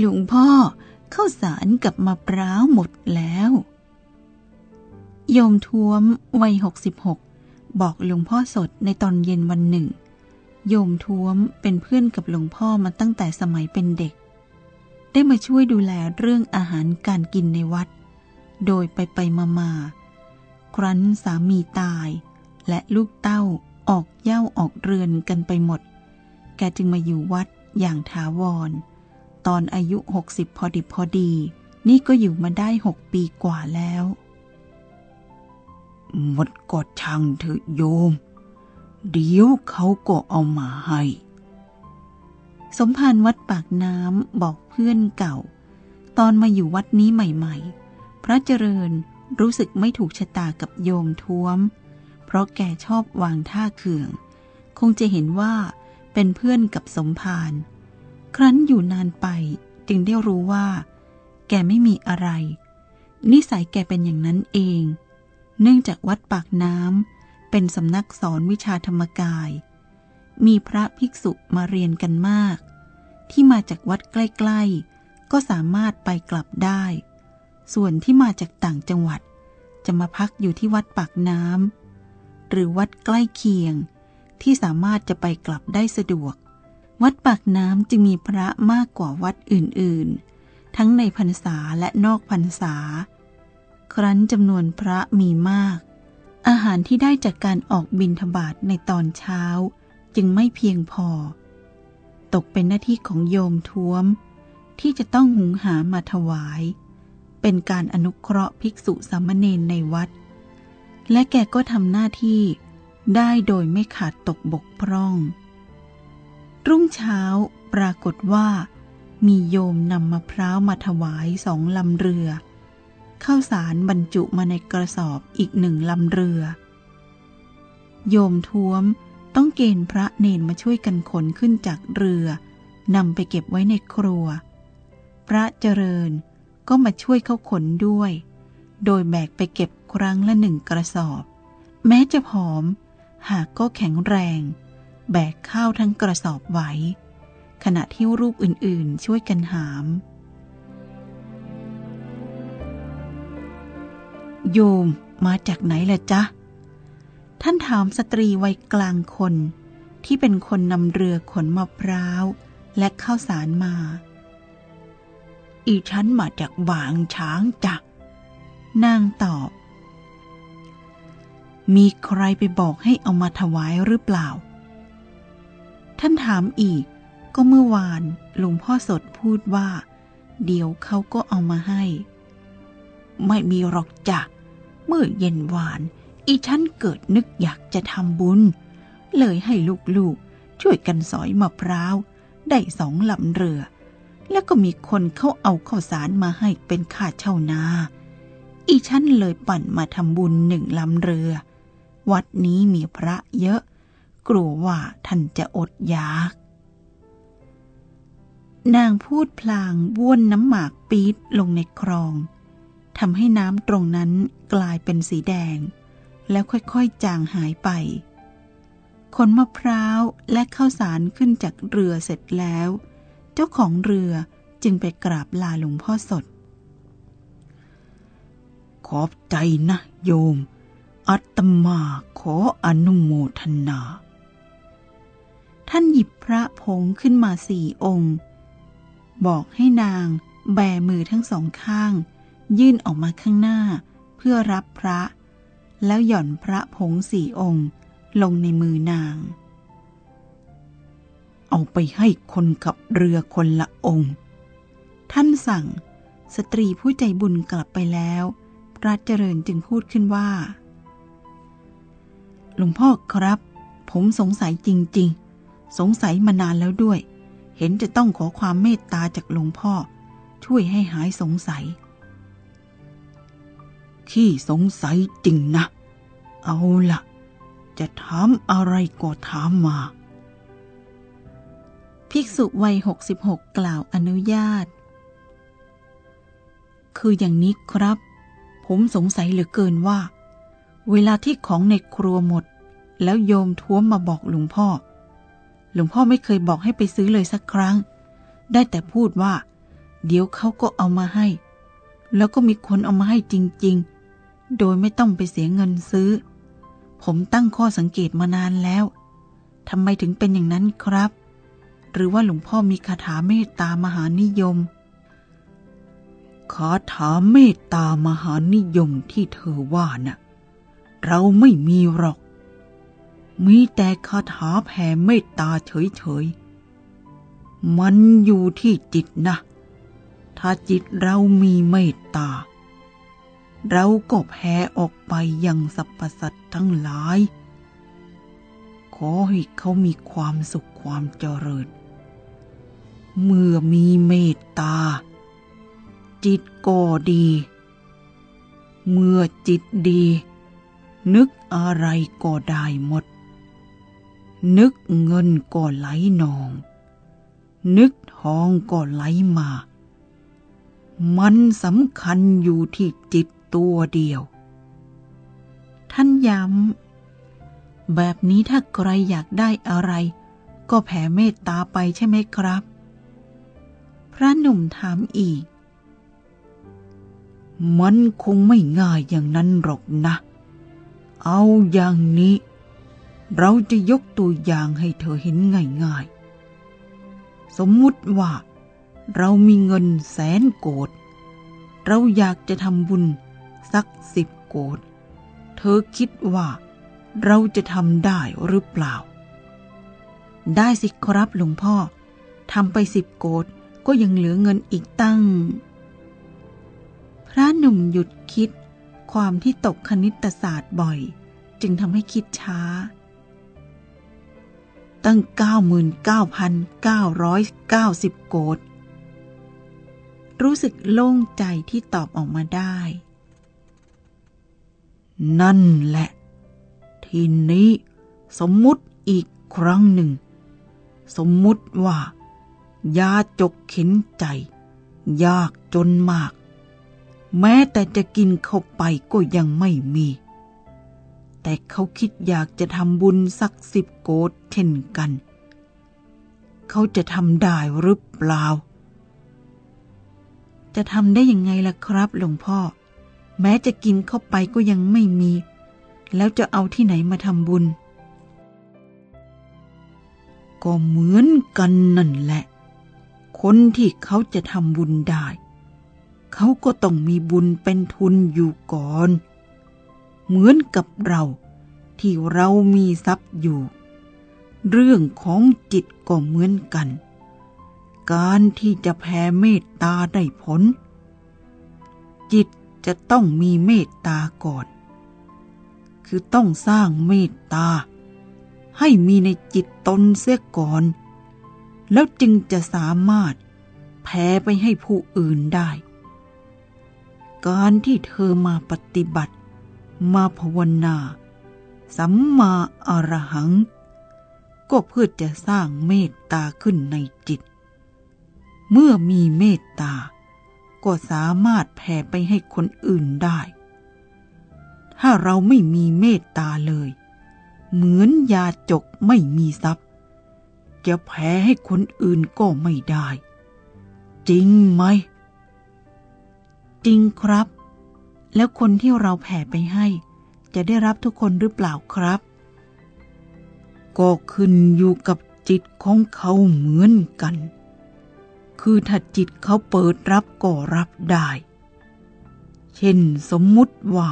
หลวงพ่อข้าวสารกับมะพร้าวหมดแล้ว โยมท้วมวัยหกสิบหกบอกหลวงพ่อสดในตอนเย็นวันหนึ่ง โยมท้วมเป็นเพื่อนกับหลวงพ่อมาตั้งแต่สมัยเป็นเด็ก ได้มาช่วยดูแลเรื่องอาหารการกินในวัด โดยไปไปมามาครั้นสามีตาย และลูกเต้าออกเย่าออกเรือนกันไปหมด แกจึงมาอยู่วัดอย่างถาวร ตอนอายุหกสิบพอดิบพอดี นี่ก็อยู่มาได้หกปีกว่าแล้วหมดก็ช่างเถอะโยม เดี๋ยวเขาก็เอามาให้ สมภารวัดปากน้ำบอกเพื่อนเก่า ตอนมาอยู่วัดนี้ใหม่ๆ พระเจริญรู้สึกไม่ถูกชะตากับโยมท้วม เพราะแกชอบวางท่าเขื่อง คงจะเห็นว่าเป็นเพื่อนกับสมภาร ครั้นอยู่นานไปจึงได้รู้ว่า แกไม่มีอะไร นิสัยแกเป็นอย่างนั้นเอง เนื่องจากวัดปากน้ำเป็นสำนักสอนวิชาธรรมกาย มีพระภิกษุมาเรียนกันมาก ที่มาจากวัดใกล้ ๆ ก็สามารถไปกลับได้ ส่วนที่มาจากต่างจังหวัด จะมาพักอยู่ที่วัดปากน้ำหรือวัดใกล้เคียงที่สามารถจะไปกลับได้สะดวก วัดปากน้ำจึงมีพระมากกว่าวัดอื่นๆ ทั้งในพรรษาและนอกพรรษา ครั้นจำนวนพระมีมาก อาหารที่ได้จากการออกบินทบาทในตอนเช้า จึงไม่เพียงพอ ตกเป็นหน้าที่ของโยมท้วม ที่จะต้องหุงหามาถวาย เป็นการอนุเคราะห์ภิกษุสามเณรในวัด และแกก็ทำหน้าที่ได้โดยไม่ขาดตกบกพร่อง รุ่งเช้าปรากฏว่า มีโยมนำมะพร้าวมาถวายสองลำเรือ ข้าวสารบรรจุมาในกระสอบอีกหนึ่งลำเรือ โยมท้วมต้องเกณฑ์พระเนนมาช่วยกันขนขึ้นจากเรือนำไปเก็บไว้ในครัว พระเจริญก็มาช่วยเขาขนด้วย โดยแบกไปเก็บครั้งละหนึ่งกระสอบ แม้จะผอม หากก็แข็งแรง แบกข้าวทั้งกระสอบไว้ ขณะที่รูปอื่นๆช่วยกันหาม โยมมาจากไหนล่ะจ๊ะ ท่านถามสตรีวัยกลางคน ที่เป็นคนนำเรือขนมะพร้าว และข้าวสารมา อีฉันมาจากบางช้างจ้ะนางตอบ มีใครไปบอกให้เอามาถวายหรือเปล่า ท่านถามอีก ก็เมื่อวานหลวงพ่อสดพูดว่า เดี๋ยวเขาก็เอามาให้ ไม่มีหรอกจ้ะ เมื่อเย็นวาน อีฉันเกิดนึกอยากจะทำบุญ เลยให้ลูกๆ ช่วยกันสอยมะพร้าว ได้สองลำเรือ แล้วก็มีคนเขาเอาข้าวสารมาให้เป็นค่าเช่านา อีฉันเลยปั่นมาทำบุญหนึ่งลำเรือ วัดนี้มีพระเยอะ กลัวว่าท่านจะอดอยาก นางพูดพลางบ้วนน้ำหมากปี๊ดลงในคลองทำให้น้ำตรงนั้นกลายเป็นสีแดง แล้วค่อยๆจางหายไป ขนมะพร้าวและข้าวสารขึ้นจากเรือเสร็จแล้ว เจ้าของเรือจึงไปกราบลาหลวงพ่อสด ขอบใจนะโยม อัตมาขออนุโมทนา ท่านหยิบพระผงขึ้นมาสี่องค์ บอกให้นางแบมือทั้งสองข้าง ยื่นออกมาข้างหน้า เพื่อรับพระ แล้วหย่อนพระผงสี่องค์ ลงในมือนาง เอาไปให้คนขับเรือคนละองค์ ท่านสั่งสตรีผู้ใจบุญกลับไปแล้ว พระเจริญจึงพูดขึ้นว่า หลวงพ่อครับ ผมสงสัยจริง ๆ สงสัยมานานแล้วด้วย เห็นจะต้องขอความเมตตาจากหลวงพ่อ ช่วยให้หายสงสัย ขี้สงสัยจริงนะ เอาละจะถามอะไรก็ถามมา ภิกษุวัยหกสิบหกกล่าวอนุญาต คืออย่างนี้ครับ ผมสงสัยเหลือเกินว่า เวลาที่ของในครัวหมด แล้วโยมท้วมมาบอกหลวงพ่อ หลวงพ่อไม่เคยบอกให้ไปซื้อเลยสักครั้ง ได้แต่พูดว่า เดี๋ยวเขาก็เอามาให้ แล้วก็มีคนเอามาให้จริง ๆ โดยไม่ต้องไปเสียเงินซื้อ ผมตั้งข้อสังเกตมานานแล้วทำไมถึงเป็นอย่างนั้นครับ หรือว่าหลวงพ่อมีคาถาเมตตามหานิยมคาถาเมตตามหานิยมที่เธอว่านะ่ะ เราไม่มีหรอก มีแต่คาถาแผ่เมตตาเฉยๆ มันอยู่ที่จิตนะ ถ้าจิตเรามีเมตตา เราก็แผ่ออกไปยังสรรพสัตว์ทั้งหลาย ขอให้เขามีความสุขความเจริญ เมื่อมีเมตตา จิตก็ดี เมื่อจิตดีนึกอะไรก็ได้หมด นึกเงินก็ไหลนอง นึกทองก็ไหลมา มันสำคัญอยู่ที่จิตตัวเดียว ท่านย้ำแบบนี้ถ้าใครอยากได้อะไร ก็แผ่เมตตาไปใช่ไหมครับ พระหนุ่มถามอีก มันคงไม่ง่ายอย่างนั้นหรอกนะ เอาอย่างนี้ เราจะยกตัวอย่างให้เธอเห็นง่ายๆ สมมุติว่า เรามีเงินแสนโกดเราอยากจะทำบุญสักสิบโกดเธอคิดว่า เราจะทำได้หรือเปล่า ได้สิครับหลวงพ่อทำไปสิบโกดก็ยังเหลือเงินอีกตั้ง พระหนุ่มหยุดคิดความที่ตกคณิตศาสตร์บ่อย จึงทำให้คิดช้า ตั้ง 99,990 โกดรู้สึกโล่งใจที่ตอบออกมาได้ นั่นแหละ ทีนี้สมมุติอีกครั้งหนึ่ง สมมุติว่ายาจกเข็นใจ ยากจนมาก แม้แต่จะกินเข้าไปก็ยังไม่มี แต่เขาคิดอยากจะทำบุญสักสิบโกดเช่นกัน เขาจะทำได้หรือเปล่า จะทำได้ยังไงล่ะครับหลวงพ่อ แม้จะกินเข้าไปก็ยังไม่มี แล้วจะเอาที่ไหนมาทำบุญ ก็เหมือนกันนั่นแหละ คนที่เขาจะทำบุญได้ เขาก็ต้องมีบุญเป็นทุนอยู่ก่อน เหมือนกับเรา ที่เรามีทรัพย์อยู่ เรื่องของจิตก็เหมือนกัน การที่จะแผ่เมตตาได้ผล จิตจะต้องมีเมตตาก่อน คือต้องสร้างเมตตา ให้มีในจิตตนเสียก่อน แล้วจึงจะสามารถแผ่ไปให้ผู้อื่นได้ การที่เธอมาปฏิบัติ มาภาวนา สัมมาอรหัง ก็เพื่อจะสร้างเมตตาขึ้นในจิต เมื่อมีเมตตา ก็สามารถแผ่ไปให้คนอื่นได้ ถ้าเราไม่มีเมตตาเลย เหมือนยาจกไม่มีทรัพย์ จะแผ่ให้คนอื่นก็ไม่ได้ จริงไหม จริงครับ แล้วคนที่เราแผ่ไปให้ จะได้รับทุกคนหรือเปล่าครับ ก็ขึ้นอยู่กับจิตของเขาเหมือนกัน คือถ้าจิตเขาเปิดรับก็รับได้ เช่นสมมุติว่า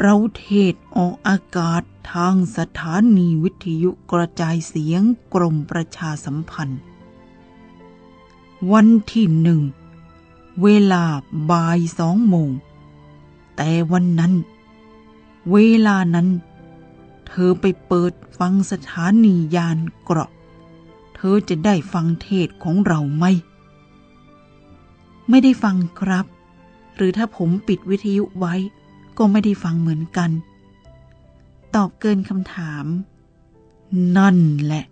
เราเทศออกอากาศทางสถานีวิทยุกระจายเสียงกรมประชาสัมพันธ์ วันที่หนึ่ง เวลาบ่ายสองโมง แต่วันนั้น เวลานั้น เธอไปเปิดฟังสถานียานเกราะ เธอจะได้ฟังเทศของเราไหม ไม่ได้ฟังครับ หรือถ้าผมปิดวิทยุไว้ ก็ไม่ได้ฟังเหมือนกัน ตอบเกินคำถาม นั่นแหละ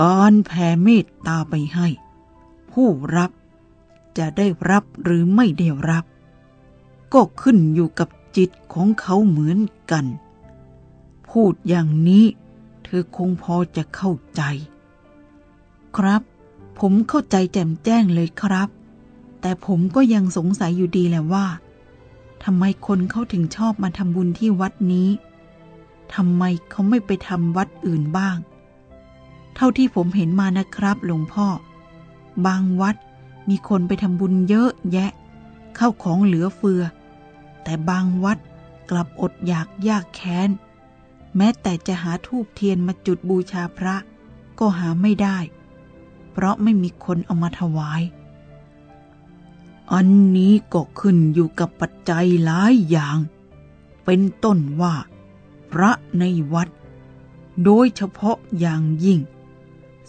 การแผ่เมตตาไปให้ ผู้รับจะได้รับหรือไม่ได้รับ ก็ขึ้นอยู่กับจิตของเขาเหมือนกัน พูดอย่างนี้เธอคงพอจะเข้าใจ ครับ ผมเข้าใจแจ่มแจ้งเลยครับ แต่ผมก็ยังสงสัยอยู่ดีแหละว่าทำไมคนเขาถึงชอบมาทำบุญที่วัดนี้ทำไมเขาไม่ไปทำวัดอื่นบ้าง เท่าที่ผมเห็นมานะครับหลวงพ่อ บางวัดมีคนไปทำบุญเยอะแยะ เข้าของเหลือเฟือ แต่บางวัดกลับอดอยากยากแค้น แม้แต่จะหาทูบเทียนมาจุดบูชาพระก็หาไม่ได้ เพราะไม่มีคนเอามาถวาย อันนี้ก็ขึ้นอยู่กับปัจจัยหลายอย่าง เป็นต้นว่า พระในวัด โดยเฉพาะอย่างยิ่ง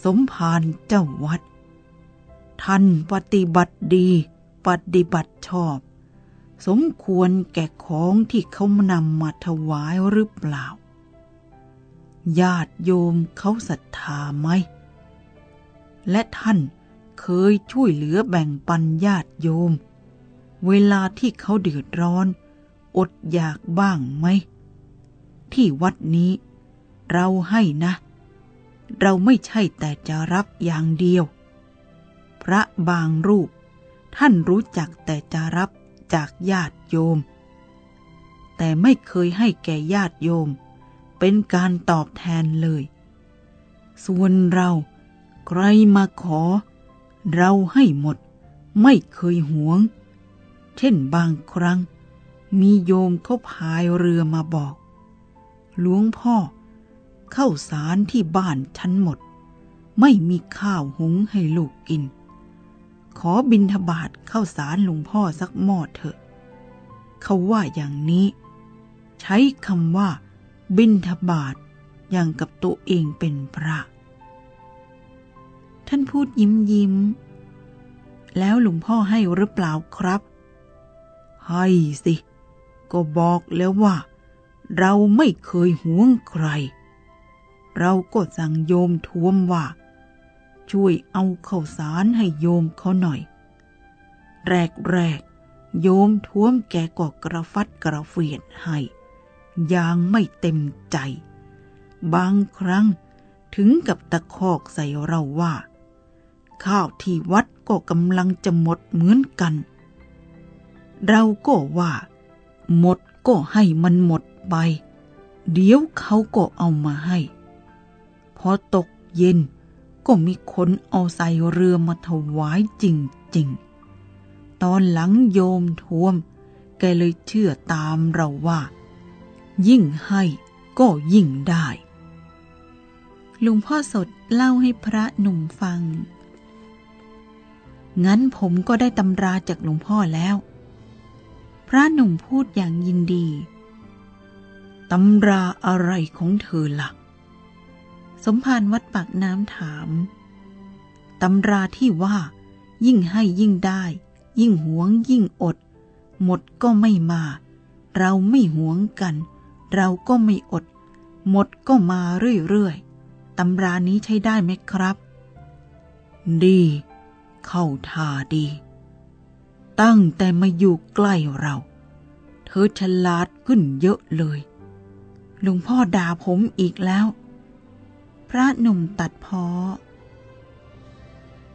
สมภารเจ้าวัด ท่านปฏิบัติดี ปฏิบัติชอบ สมควรแก่ของที่เขานำมาถวายหรือเปล่า ญาติโยมเขาศรัทธาไหม และท่านเคยช่วยเหลือแบ่งปันญาติโยม เวลาที่เขาเดือดร้อน อดอยากบ้างไหม ที่วัดนี้เราให้นะ เราไม่ใช่แต่จะรับอย่างเดียว พระบางรูปท่านรู้จักแต่จะรับ จากญาติโยม แต่ไม่เคยให้แก่ญาติโยม เป็นการตอบแทนเลย ส่วนเราใครมาขอ เราให้หมด ไม่เคยหวง เช่นบางครั้ง มีโยมเขาพายเรือมาบอก หลวงพ่อเข้าสารที่บ้านฉันหมด ไม่มีข้าวหุงให้ลูกกิน ขอบินทบาทเข้าสารหลวงพ่อสักหม้อเถอะ เขาว่าอย่างนี้ ใช้คำว่า บินทบาทอย่างกับตัวเองเป็นพระ ท่านพูดยิ้มยิ้ม แล้วหลวงพ่อให้หรือเปล่าครับ ให้สิ ก็บอกแล้วว่า เราไม่เคยหวงใคร เราก็สั่งโยมทวมว่า ช่วยเอาข้าวสารให้โยมเขาหน่อย แรกแรกโยมท้วมแกก็กระฟัดกระเฟียดให้อย่างไม่เต็มใจ บางครั้งถึงกับตะคอกใส่เราว่า ข้าวที่วัดก็กำลังจะหมดเหมือนกัน เราก็ว่า หมดก็ให้มันหมดไป เดี๋ยวเขาก็เอามาให้ พอตกเย็น ก็มีคนเอาใส่เรือมาถวายจริงๆ ตอนหลังโยมทวม แกเลยเชื่อตามเราว่า ยิ่งให้ก็ยิ่งได้ลุงพ่อสดเล่าให้พระหนุ่มฟัง งั้นผมก็ได้ตำราจากหลวงพ่อแล้ว พระหนุ่มพูดอย่างยินดี ตำราอะไรของเธอละ่ะ สมภารวัดปากน้ำถาม ตำราที่ว่า ยิ่งให้ยิ่งได้ ยิ่งหวงยิ่งอด หมดก็ไม่มา เราไม่หวงกัน เราก็ไม่อด หมดก็มาเรื่อยๆ ตำรานี้ใช้ได้ไหมครับ ดี เข้าท่าดี ตั้งแต่มาอยู่ใกล้เรา เธอฉลาดขึ้นเยอะเลย หลวงพ่อด่าผมอีกแล้ว พระหนุ่มตัดพ้อ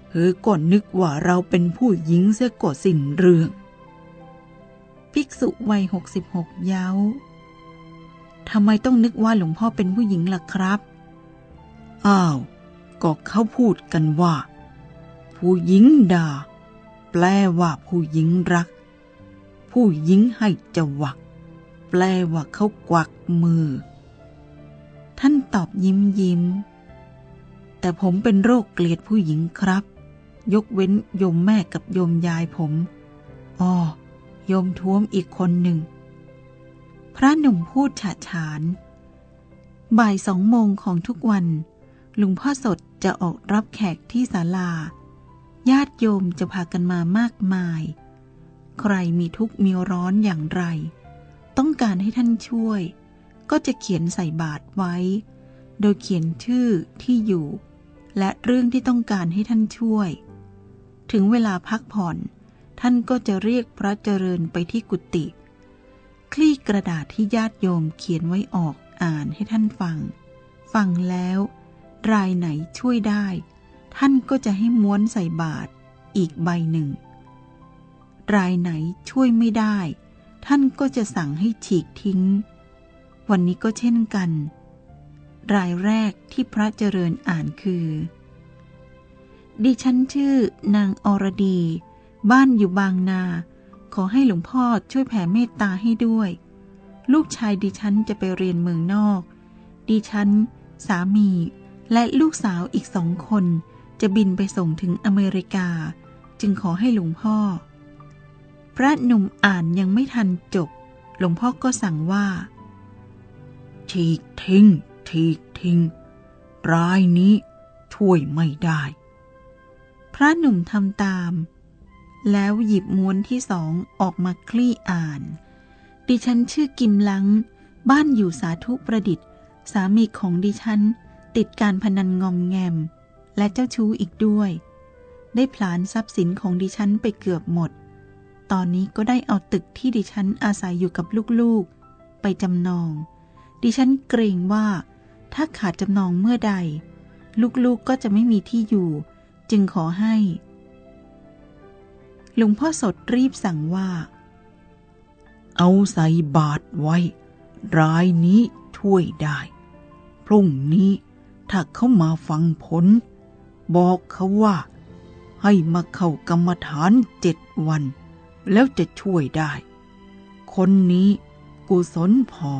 เธอก็นึกว่าเราเป็นผู้หญิงเสียก่อสิ้นเรื่อง ภิกษุวัยหกสิบหกเย้าทำไมต้องนึกว่าหลวงพ่อเป็นผู้หญิงล่ะครับ อ้าว ก็เขาพูดกันว่า ผู้หญิงด่า แปลว่าผู้หญิงรัก ผู้หญิงให้จะวัก แปลว่าเขากวักมือ ท่านตอบยิ้มยิ้ม แต่ผมเป็นโรคเกลียดผู้หญิงครับ ยกเว้นโยมแม่กับโยมยายผมอ๋อโยมท้วมอีกคนหนึ่ง พระหนุ่มพูดฉาฉาน บ่ายสองโมงของทุกวัน ลุงพ่อสดจะออกรับแขกที่ศาลา ญาติโยมจะพากันมามากมาย ใครมีทุกข์มีร้อนอย่างไร ต้องการให้ท่านช่วย ก็จะเขียนใส่บาตรไว้ โดยเขียนชื่อที่อยู่ และเรื่องที่ต้องการให้ท่านช่วย ถึงเวลาพักผ่อน ท่านก็จะเรียกพระเจริญไปที่กุฏิคลี่กระดาษที่ญาติโยมเขียนไว้ออกอ่านให้ท่านฟัง ฟังแล้ว รายไหนช่วยได้ ท่านก็จะให้ม้วนใส่บาตรอีกใบหนึ่ง รายไหนช่วยไม่ได้ ท่านก็จะสั่งให้ฉีกทิ้ง วันนี้ก็เช่นกัน รายแรกที่พระเจริญอ่านคือ ดิฉันชื่อนางอรดี บ้านอยู่บางนา ขอให้หลวงพ่อช่วยแผ่เมตตาให้ด้วย ลูกชายดิฉันจะไปเรียนเมืองนอก ดิฉัน สามี และลูกสาวอีกสองคน จะบินไปส่งถึงอเมริกา จึงขอให้หลวงพ่อ พระหนุ่มอ่านยังไม่ทันจบ หลวงพ่อก็สั่งว่า ฉีกทิ้งฉีกทิ้งรายนี้ช่วยไม่ได้ พระหนุ่มทำตาม แล้วหยิบม้วนที่สองออกมาคลี่อ่าน ดิฉันชื่อกิมลัง บ้านอยู่สาธุประดิษฐ์ สามีของดิฉัน ติดการพนันงอมแงม และเจ้าชู้อีกด้วย ได้ผลานทรัพย์สินของดิฉันไปเกือบหมด ตอนนี้ก็ได้เอาตึกที่ดิฉันอาศัยอยู่กับลูกๆ ไปจำนอง ดิฉันเกรงว่า ถ้าขาดจำนองเมื่อใด ลูกๆก็จะไม่มีที่อยู่ จึงขอให้หลวงพ่อสดรีบสั่งว่า เอาใส่บาทไว้ รายนี้ช่วยได้ พรุ่งนี้ถ้าเขามาฟังผล บอกเขาว่า ให้มาเข้ากรรมฐานเจ็ดวัน แล้วจะช่วยได้ คนนี้กุศลพอ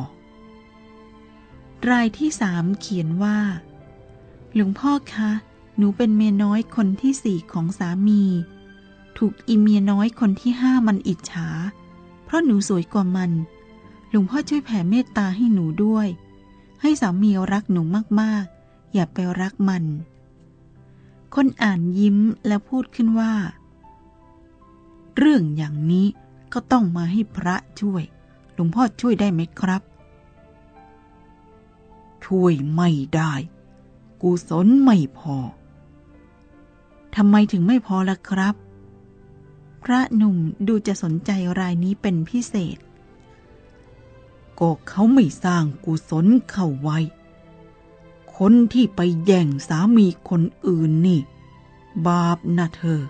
รายที่สามเขียนว่า หลวงพ่อคะ หนูเป็นเมียน้อยคนที่สี่ของสามี ถูกอีเมียน้อยคนที่ห้ามันอิจฉา เพราะหนูสวยกว่ามัน หลวงพ่อช่วยแผ่เมตตาให้หนูด้วย ให้สามีรักหนูมากๆ อย่าไปรักมัน คนอ่านยิ้มแล้วพูดขึ้นว่า เรื่องอย่างนี้ก็ต้องมาให้พระช่วย หลวงพ่อช่วยได้ไหมครับ ช่วยไม่ได้ กุศลไม่พอทำไมถึงไม่พอล่ะครับ พระหนุ่มดูจะสนใจรายนี้เป็นพิเศษ ก็เขาไม่สร้างกุศลเข้าไว้ คนที่ไปแย่งสามีคนอื่นนี่ บาปนะเธอ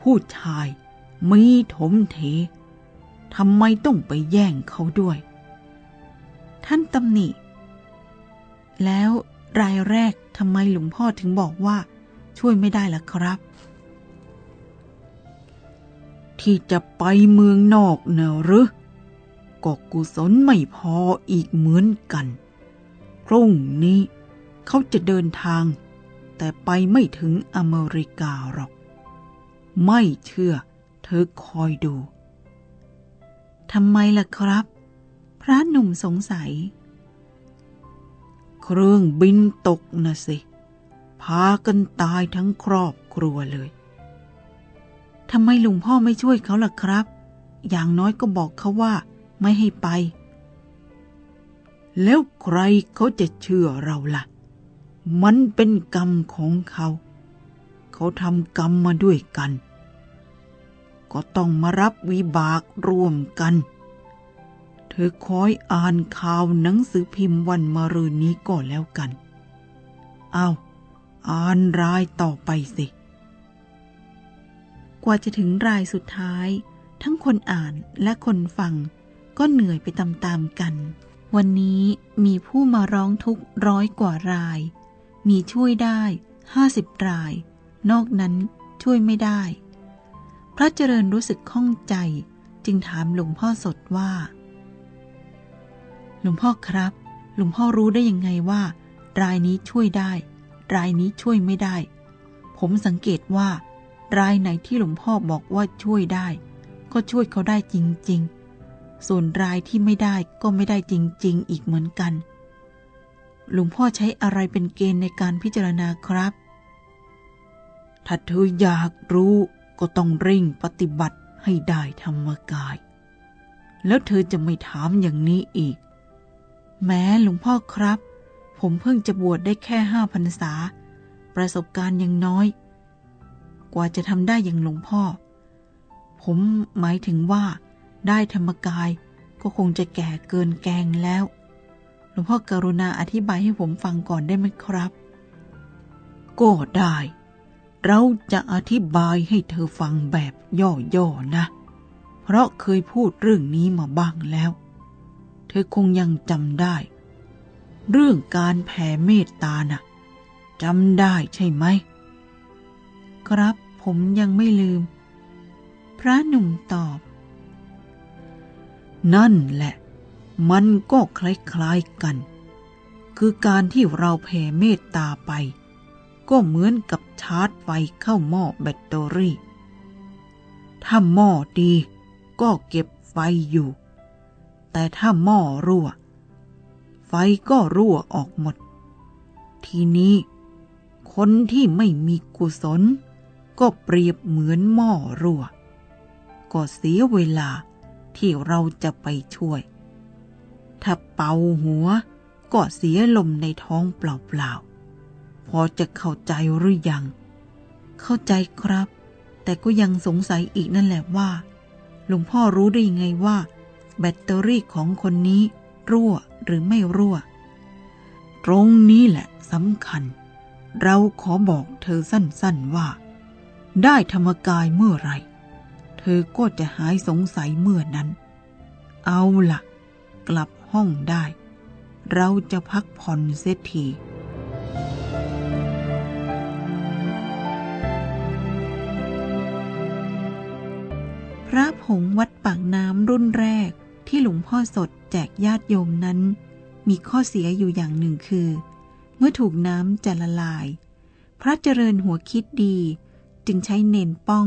ผู้ชายมีถมเททำไมต้องไปแย่งเขาด้วย ท่านตำหนิ แล้วรายแรกทำไมหลวงพ่อถึงบอกว่า ช่วยไม่ได้ล่ะครับ ที่จะไปเมืองนอกเนอะหรือก็กุศลไม่พออีกเหมือนกัน พรุ่งนี้เขาจะเดินทาง แต่ไปไม่ถึงอเมริกาหรอก ไม่เชื่อ เธอคอยดูทำไมล่ะครับ พระหนุ่มสงสัย เครื่องบินตกนะสิ พากันตายทั้งครอบครัวเลยทำไมลวงพ่อไม่ช่วยเขาล่ะครับ อย่างน้อยก็บอกเขาว่าไม่ให้ไป แล้วใครเขาจะเชื่อเราล่ะ มันเป็นกรรมของเขา เขาทำกรรมมาด้วยกัน ก็ต้องมารับวิบากร่วมกัน เธอคอยอ่านข่าวหนังสือพิมพ์วันมะรืนนี้ก็แล้วกัน เอาอ่านรายต่อไปสิ กว่าจะถึงรายสุดท้าย ทั้งคนอ่านและคนฟัง ก็เหนื่อยไปตามๆกัน วันนี้มีผู้มาร้องทุกข์ร้อยกว่าราย มีช่วยได้ห้าสิบราย นอกนั้นช่วยไม่ได้ พระเจริญรู้สึกข้องใจจึงถามหลวงพ่อสดว่า หลวงพ่อครับ หลวงพ่อรู้ได้ยังไงว่า รายนี้ช่วยได้ รายนี้ช่วยไม่ได้ ผมสังเกตว่า รายไหนที่หลวงพ่อบอกว่าช่วยได้ ก็ช่วยเขาได้จริง ๆ ส่วนรายที่ไม่ได้ก็ไม่ได้จริง ๆ อีกเหมือนกัน หลวงพ่อใช้อะไรเป็นเกณฑ์ในการพิจารณาครับ ถ้าเธออยากรู้ก็ต้องเร่งปฏิบัติให้ได้ธรรมกาย แล้วเธอจะไม่ถามอย่างนี้อีก แม้หลวงพ่อครับ ผมเพิ่งจะบวชได้แค่ห้าพรรษา ประสบการณ์ยังน้อย กว่าจะทำได้อย่างหลวงพ่อ ผมหมายถึงว่า ได้ธรรมกายก็คงจะแก่เกินแกงแล้ว หลวงพ่อกรุณาอธิบายให้ผมฟังก่อนได้ไหมครับก็ได้ เราจะอธิบายให้เธอฟังแบบย่อๆนะ เพราะเคยพูดเรื่องนี้มาบ้างแล้ว เธอคงยังจำได้ เรื่องการแผ่เมตตานะ่ะจำได้ใช่ไหม ครับผมยังไม่ลืม พระหนุ่มตอบ นั่นแหละ มันก็คล้ายๆกัน คือการที่เราแผ่เมตตาไป ก็เหมือนกับชาร์จไฟเข้าหม้อแบตเตอรี่ ถ้าหม้อดีก็เก็บไฟอยู่ แต่ถ้าหม้อรั่ว ไฟก็รั่วออกหมด ทีนี้ คนที่ไม่มีกุศล ก็เปรียบเหมือนหม้อรั่ว ก็เสียเวลาที่เราจะไปช่วย ถ้าเป่าหัว ก็เสียลมในท้องเปล่าๆ พอจะเข้าใจหรือยัง เข้าใจครับ แต่ก็ยังสงสัยอีกนั่นแหละว่า หลวงพ่อรู้ได้ยังไงว่า แบตเตอรี่ของคนนี้รั่วหรือไม่รั่ว ตรงนี้แหละสำคัญ เราขอบอกเธอสั้นๆว่า ได้ธรรมกายเมื่อไร เธอก็จะหายสงสัยเมื่อนั้น เอาละ่ะ กลับห้องได้ เราจะพักผ่อนเสียทีพระผงวัดปากน้ำรุ่นแรก ที่หลวงพ่อสดแจกญาติโยมนั้น มีข้อเสียอยู่อย่างหนึ่งคือ เมื่อถูกน้ำจะละลาย พระเจริญหัวคิดดี จึงใช้เนนป้อง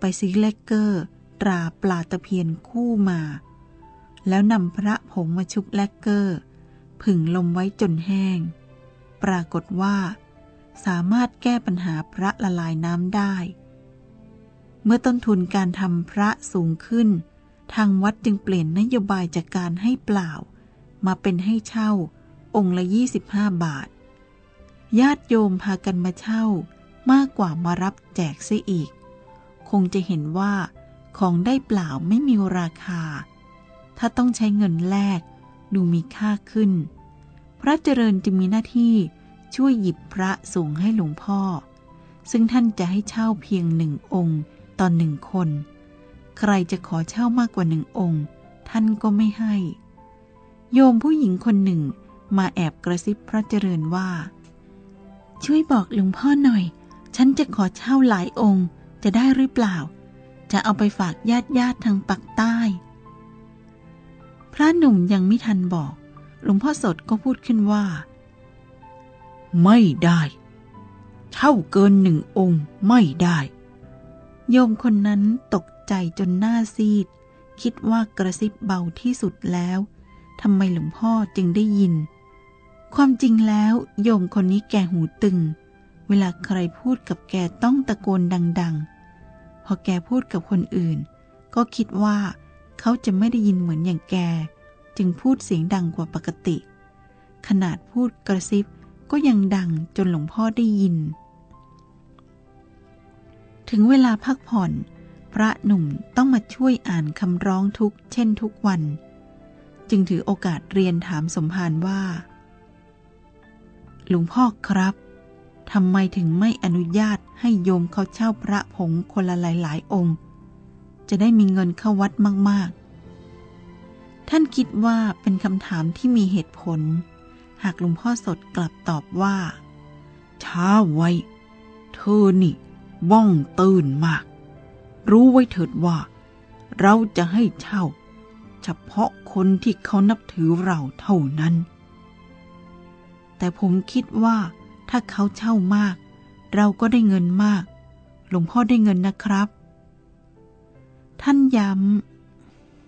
ไปซื้อเลกเกอร์ ตราปลาตะเพียนคู่มา แล้วนำพระผงมาชุบเลกเกอร์ ผึ่งลมไว้จนแห้ง ปรากฏว่า สามารถแก้ปัญหาพระละลายน้ำได้ เมื่อต้นทุนการทำพระสูงขึ้น ทางวัดจึงเปลี่ยนนโยบายจากการให้เปล่า มาเป็นให้เช่า องค์ละ 25 บาท ญาติโยมพากันมาเช่ามากกว่ามารับแจกเสียอีก คงจะเห็นว่า ของได้เปล่าไม่มีราคา ถ้าต้องใช้เงินแลกดูมีค่าขึ้น พระเจริญจึงมีหน้าที่ช่วยหยิบพระส่งให้หลวงพ่อ ซึ่งท่านจะให้เช่าเพียงหนึ่งองค์ต่อหนึ่งคน ใครจะขอเช่ามากกว่าหนึ่งองค์ ท่านก็ไม่ให้ โยมผู้หญิงคนหนึ่งมาแอบกระซิบพระเจริญว่า ช่วยบอกหลวงพ่อหน่อย ฉันจะขอเช่าหลายองค์จะได้หรือเปล่า จะเอาไปฝากญาติญาติทางปักใต้ พระหนุ่มยังไม่ทันบอก หลวงพ่อสดก็พูดขึ้นว่า ไม่ได้เท่าเกินหนึ่งองค์ไม่ได้ โยมคนนั้นตกใจจนหน้าซีด คิดว่ากระซิบเบาที่สุดแล้วทำไมหลวงพ่อจึงได้ยิน ความจริงแล้วโยมคนนี้แกหูตึง เวลาใครพูดกับแกต้องตะโกนดัง ๆ พอแกพูดกับคนอื่น ก็คิดว่าเขาจะไม่ได้ยินเหมือนอย่างแก จึงพูดเสียงดังกว่าปกติ ขนาดพูดกระซิบก็ยังดังจนหลวงพ่อได้ยิน ถึงเวลาพักผ่อน พระหนุ่มต้องมาช่วยอ่านคำร้องทุกเช่นทุกวัน จึงถือโอกาสเรียนถามสมภารว่า หลวงพ่อครับทำไมถึงไม่อนุญาตให้โยมเขาเช่าพระผงคนละหลาย ๆ องค์ จะได้มีเงินเข้าวัดมาก ๆ ท่านคิดว่าเป็นคำถามที่มีเหตุผล หากหลวงพ่อสดกลับตอบว่า ช้าไว้ เธอนี่ว่องตื่นมาก รู้ไว้เถิดว่า เราจะให้เช่า เฉพาะคนที่เขานับถือเราเท่านั้น แต่ผมคิดว่าถ้าเขาเช่ามาก เราก็ได้เงินมาก หลวงพ่อได้เงินนะครับ ท่านย้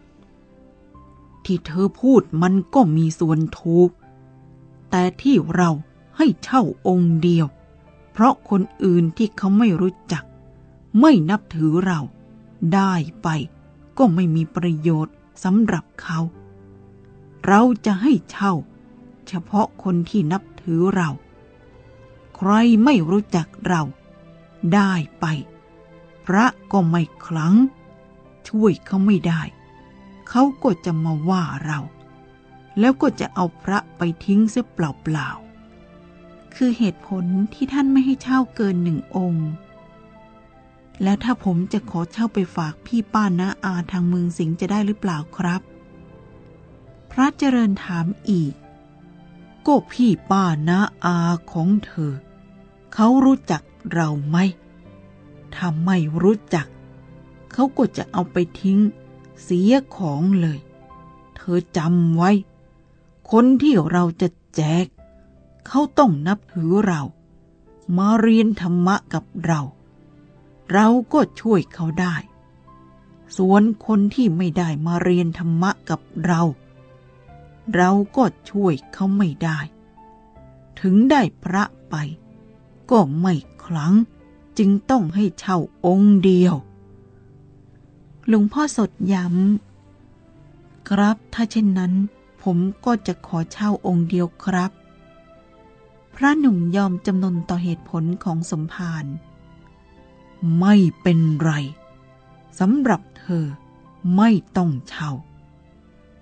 ำที่เธอพูดมันก็มีส่วนถูก แต่ที่เราให้เช่าองค์เดียว เพราะคนอื่นที่เขาไม่รู้จัก ไม่นับถือเรา ได้ไปก็ไม่มีประโยชน์สำหรับเขา เราจะให้เช่า เฉพาะคนที่นับถือเรา ใครไม่รู้จักเรา ได้ไป พระก็ไม่คลัง ช่วยเขาไม่ได้ เขาก็จะมาว่าเรา แล้วก็จะเอาพระไปทิ้งเสียเปล่าๆคือเหตุผลที่ท่านไม่ให้เช่าเกินหนึ่งองค์ แล้วถ้าผมจะขอเช่าไปฝากพี่ป้านะอาทางเมืองสิงห์จะได้หรือเปล่าครับ พระเจริญถามอีก ก็พี่ป้านะอาของเธอ เขารู้จักเราไหมถ้าไม่รู้จัก เขาก็จะเอาไปทิ้ง เสียของเลย เธอจำไว้ คนที่เราจะแจก เขาต้องนับถือเรา มาเรียนธรรมะกับเรา เราก็ช่วยเขาได้ ส่วนคนที่ไม่ได้มาเรียนธรรมะกับเรา เราก็ช่วยเขาไม่ได้ ถึงได้พระไป ก็ไม่คลังจึงต้องให้เช่าองค์เดียว หลวงพ่อสดย้ำ ครับถ้าเช่นนั้น ผมก็จะขอเช่าองค์เดียวครับ พระหนุ่มยอมจำนนต่อเหตุผลของสมภาร ไม่เป็นไรสำหรับเธอไม่ต้องเช่า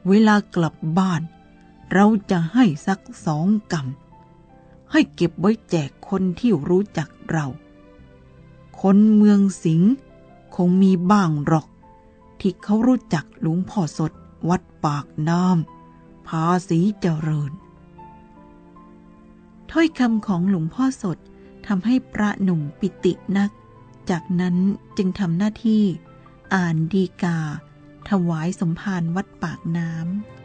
เวลากลับบ้าน เราจะให้สักสองกำให้เก็บไว้แจกคนที่รู้จักเรา คนเมืองสิงห์คงมีบ้างหรอก ที่เขารู้จักหลวงพ่อสดวัดปากน้ำภาษีเจริญ ถ้อยคำของหลวงพ่อสดทำให้พระหนุ่มปิตินัก จากนั้นจึงทำหน้าที่อ่านดีกา ถวายสมภารวัดปากน้ำ